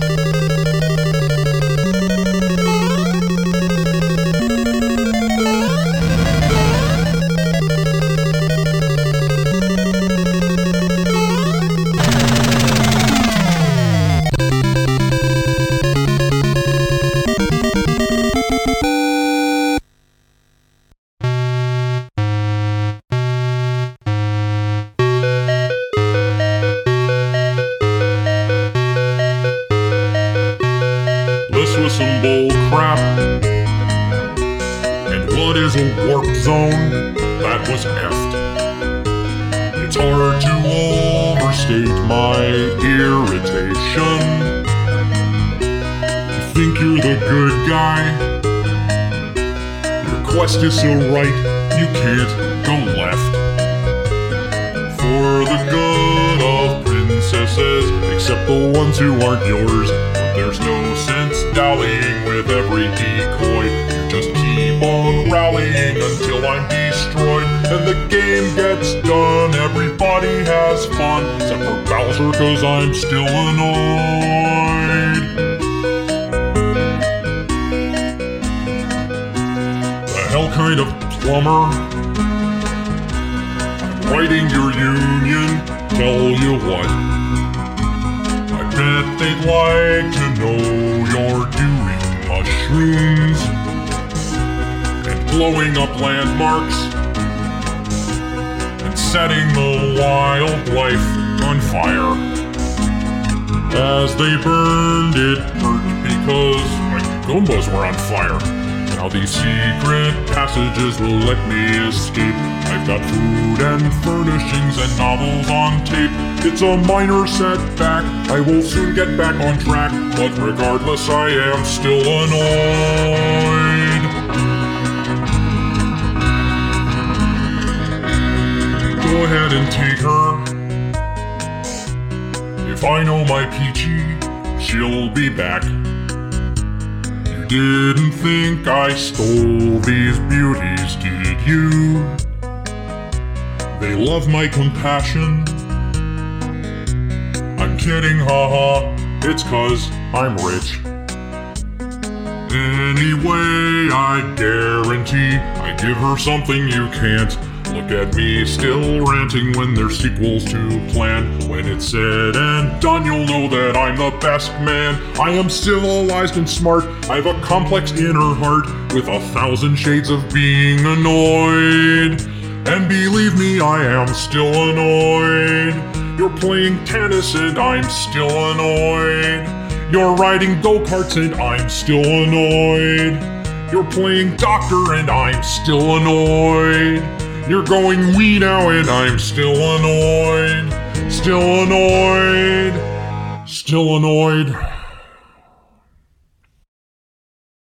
This some bull crap. And what is a warp zone? That was effed. It's hard to overstate my irritation. You think you're the good guy? Your quest is so right, you can't go left. For the good of princesses, except the ones who aren't yours. But there's no dallying with every decoy. You just keep on rallying until I'm destroyed. And the game gets done, everybody has fun. Except for Bowser, cause I'm still annoyed. The hell kind of plumber? Writing your union, tell you what. I bet they'd like to know you're doing mushrooms and blowing up landmarks and setting the wildlife on fire. As they burned, it hurt because my Goombas were on fire. Now these secret passages will let me escape. I've got food and furnishings and novels on tape. It's a minor setback. I will soon get back on track. But regardless, I am still annoyed. Go ahead and take her. If I know my Peachy, she'll be back. You didn't think I stole these beauties, did you? They love my compassion. Kidding, haha. It's cause I'm rich. Anyway, I guarantee I give her something you can't. Look at me still ranting when there's sequels to plan. When it's said and done, you'll know that I'm the best man. I am civilized and smart. I have a complex inner heart with a thousand shades of being annoyed. And believe me, I am still annoyed. You're playing tennis and I'm still annoyed. You're riding go karts and I'm still annoyed. You're playing doctor and I'm still annoyed. You're going wee now and I'm still annoyed. Still annoyed. Still annoyed.